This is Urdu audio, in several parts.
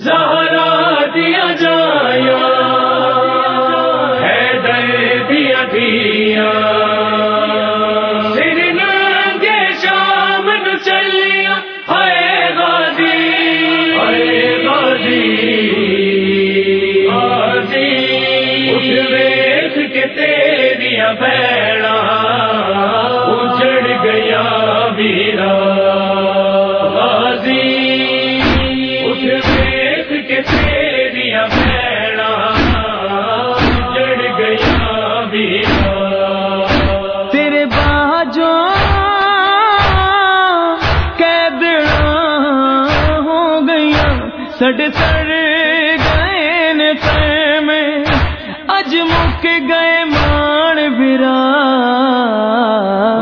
زہرا دیا جایا ہے در دیا۔ دیا سر ننگے شام چلیا ہے غازی۔ ہے غازی۔ غازی اٹھ ویخ کے تیریاں بیڑا سڈ سڑ گئے نے میں، اج مک گئے مان برا۔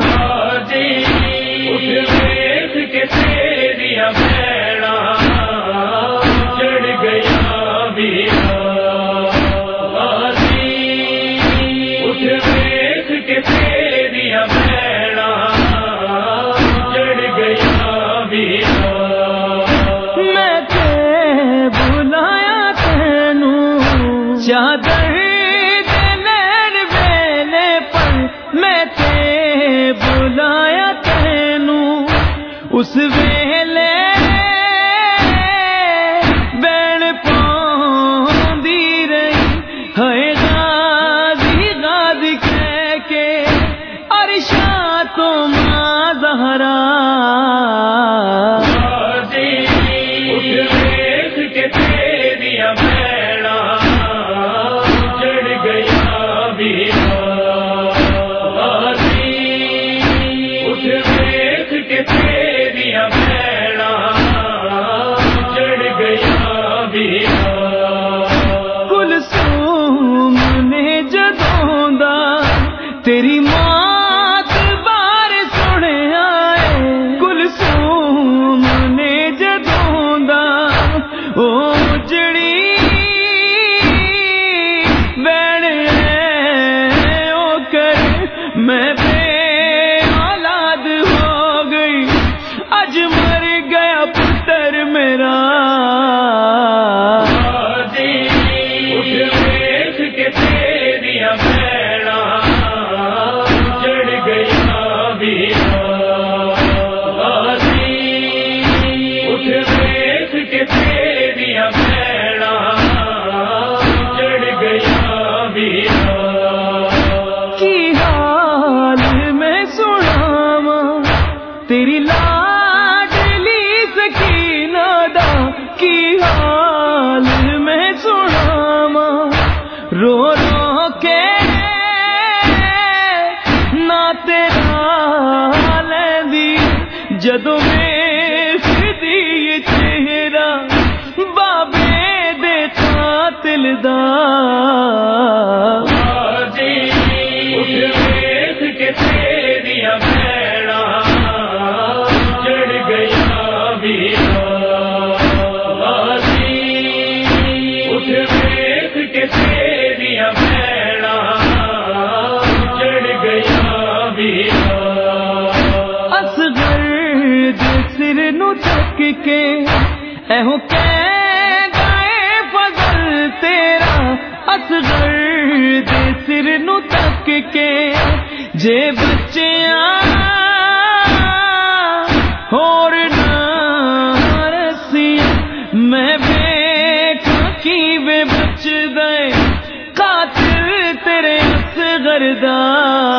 غازی اٹھ کے تیریاں بیڑا اجڑ گیا میں تے بلایا تینوں اس ویلے او جدوں میں چہرہ بابے دے قاتل دا کے۔ ایہو کہہ گئے فضل تیرا اصغر دے سر نو تک کے۔ جے بچیاں ہور نہ رسیاں میں بیٹھ کی بے بچ دے قاتل تیرے اصغر دا۔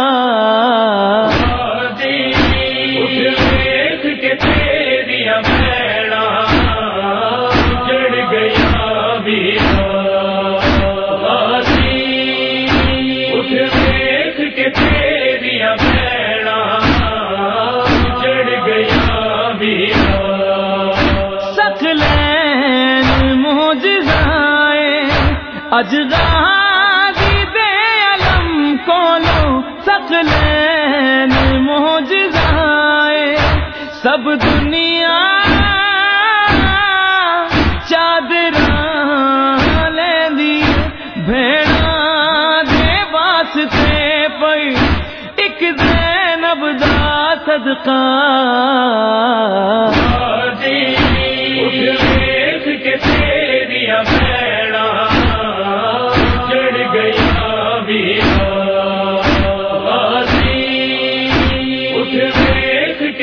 اج غازی دے علم کولو سکلین موجزائے سب دنیا چادر لیندی بھیڑا دے واسطے ایک زینب دا صدقہ۔